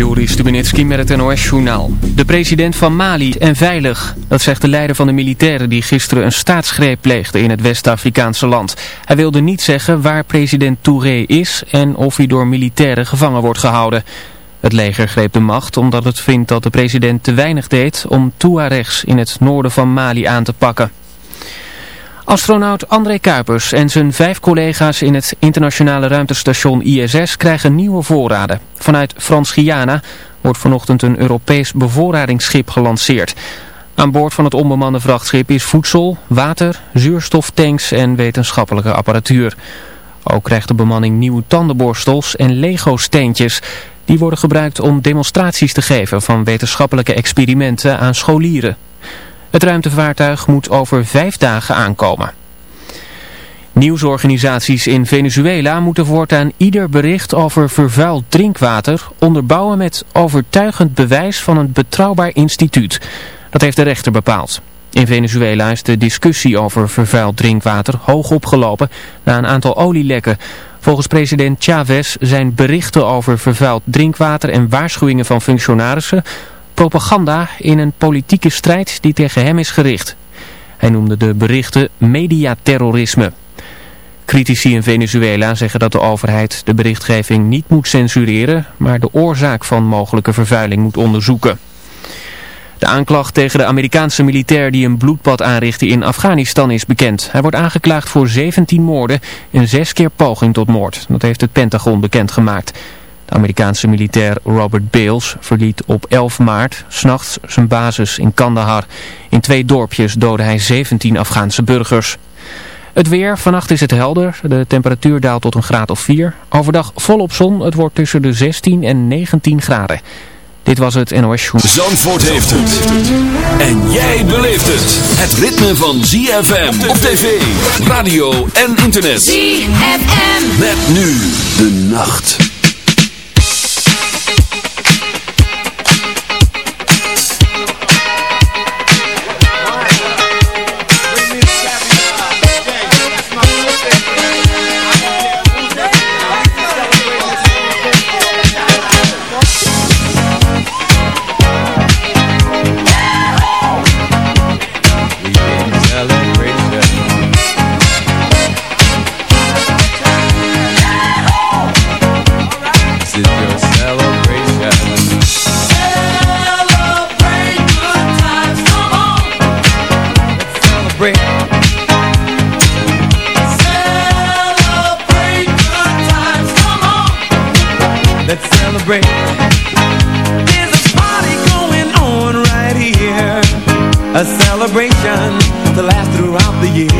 Joris Stubenitski met het NOS-journaal. De president van Mali en veilig. Dat zegt de leider van de militairen die gisteren een staatsgreep pleegde in het West-Afrikaanse land. Hij wilde niet zeggen waar president Touré is en of hij door militairen gevangen wordt gehouden. Het leger greep de macht omdat het vindt dat de president te weinig deed om Tuaregs in het noorden van Mali aan te pakken. Astronaut André Kuipers en zijn vijf collega's in het internationale ruimtestation ISS krijgen nieuwe voorraden. Vanuit Frans-Guyana wordt vanochtend een Europees bevoorradingsschip gelanceerd. Aan boord van het onbemande vrachtschip is voedsel, water, zuurstoftanks en wetenschappelijke apparatuur. Ook krijgt de bemanning nieuwe tandenborstels en Lego-steentjes. Die worden gebruikt om demonstraties te geven van wetenschappelijke experimenten aan scholieren. Het ruimtevaartuig moet over vijf dagen aankomen. Nieuwsorganisaties in Venezuela moeten voortaan ieder bericht over vervuild drinkwater onderbouwen met overtuigend bewijs van een betrouwbaar instituut. Dat heeft de rechter bepaald. In Venezuela is de discussie over vervuild drinkwater hoog opgelopen na een aantal olielekken. Volgens president Chavez zijn berichten over vervuild drinkwater en waarschuwingen van functionarissen propaganda in een politieke strijd die tegen hem is gericht. Hij noemde de berichten mediaterrorisme. Critici in Venezuela zeggen dat de overheid de berichtgeving niet moet censureren, maar de oorzaak van mogelijke vervuiling moet onderzoeken. De aanklacht tegen de Amerikaanse militair die een bloedbad aanrichtte in Afghanistan is bekend. Hij wordt aangeklaagd voor 17 moorden en 6 keer poging tot moord. Dat heeft het Pentagon bekendgemaakt. De Amerikaanse militair Robert Bales verliet op 11 maart s'nachts zijn basis in Kandahar. In twee dorpjes doodde hij 17 Afghaanse burgers. Het weer, vannacht is het helder. De temperatuur daalt tot een graad of 4. Overdag volop zon, het wordt tussen de 16 en 19 graden. Dit was het NOS Show. Zandvoort heeft het. En jij beleeft het. Het ritme van ZFM op tv, radio en internet. ZFM. Met nu de nacht. a celebration to last throughout the year.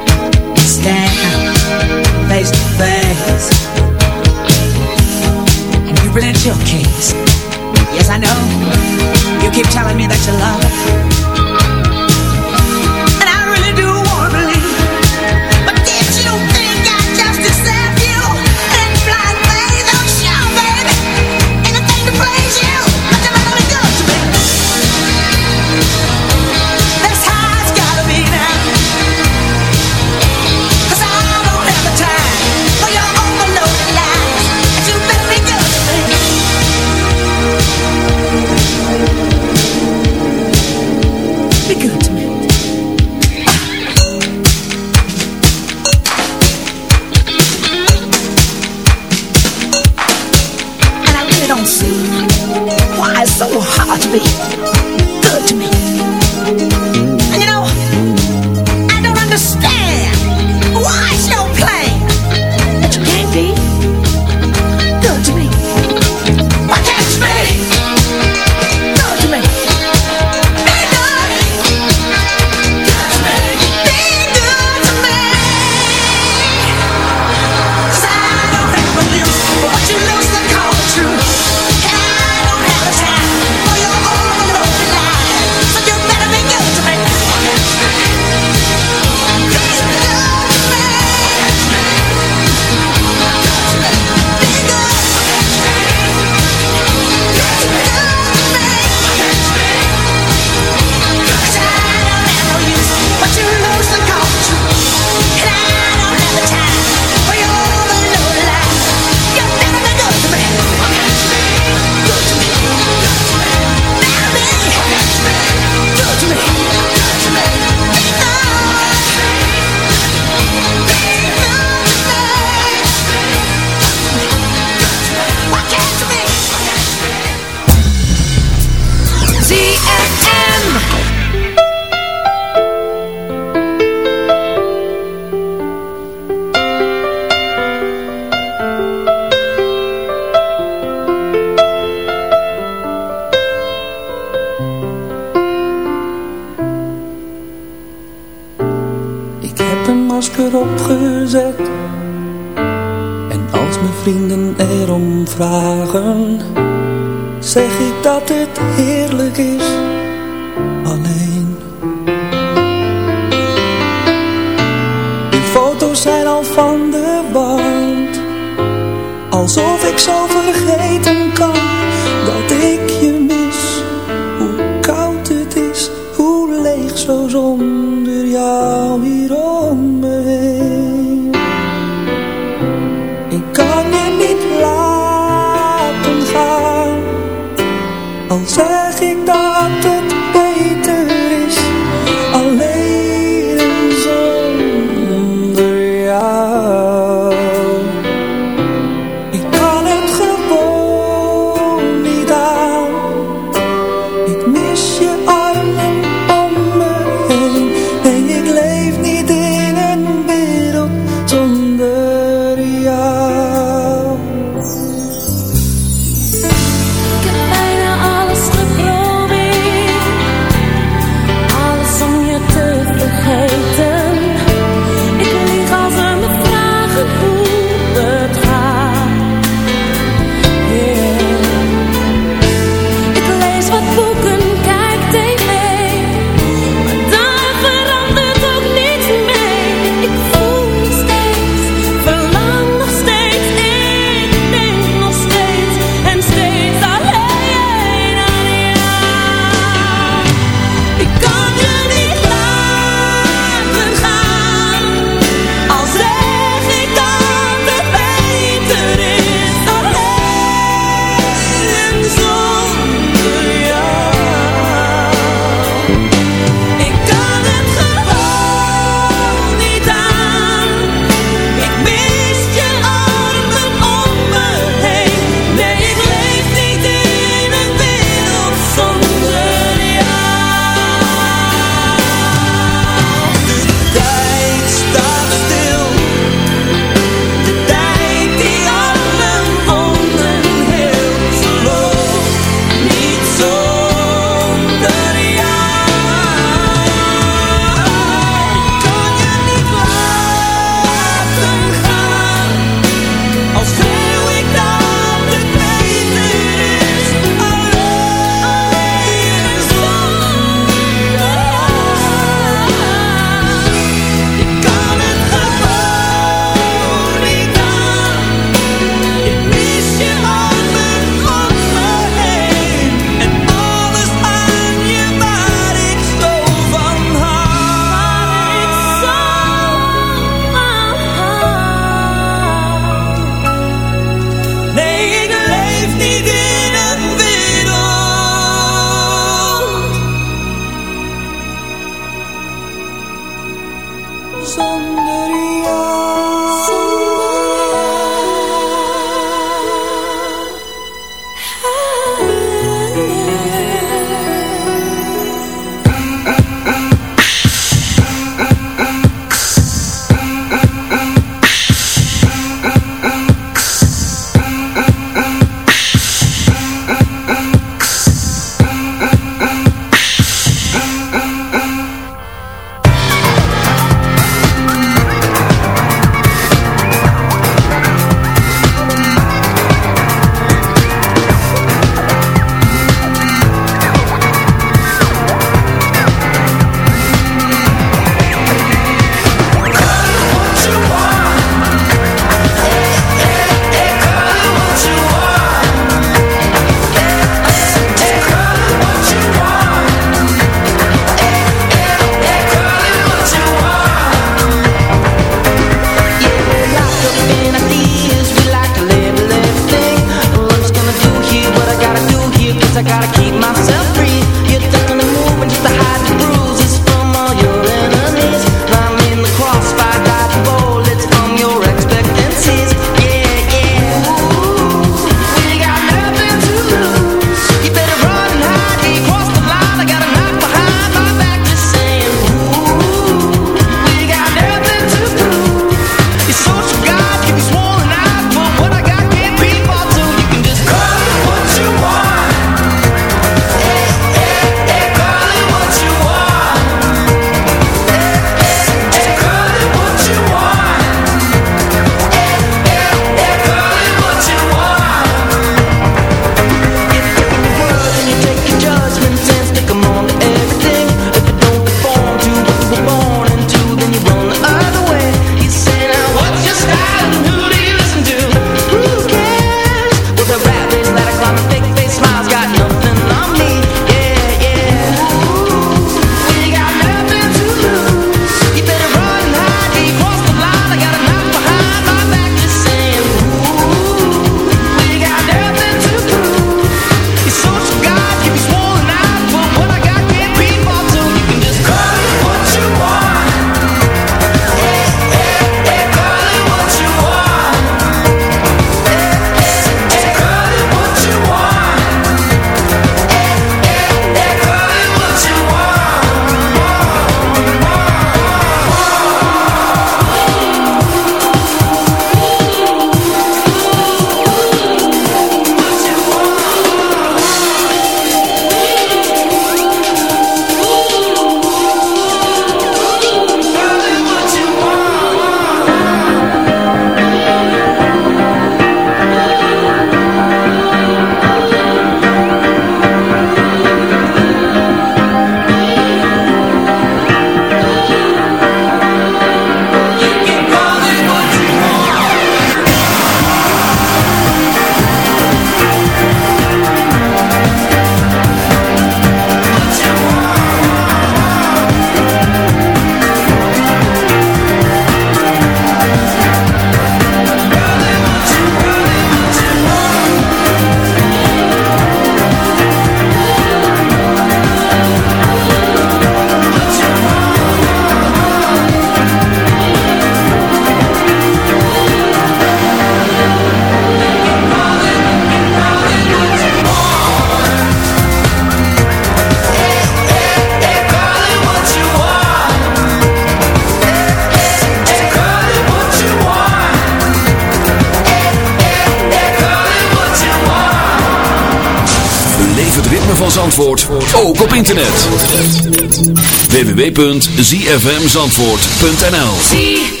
www.zfmzandvoort.nl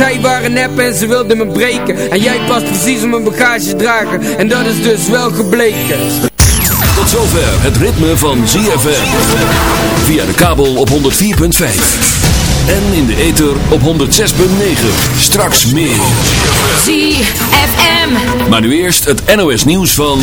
zij waren nep en ze wilden me breken. En jij past precies op mijn bagage dragen. En dat is dus wel gebleken. Tot zover het ritme van ZFM Via de kabel op 104.5 En in de ether op 106.9 Straks meer. ZFM. Maar nu eerst het NOS nieuws van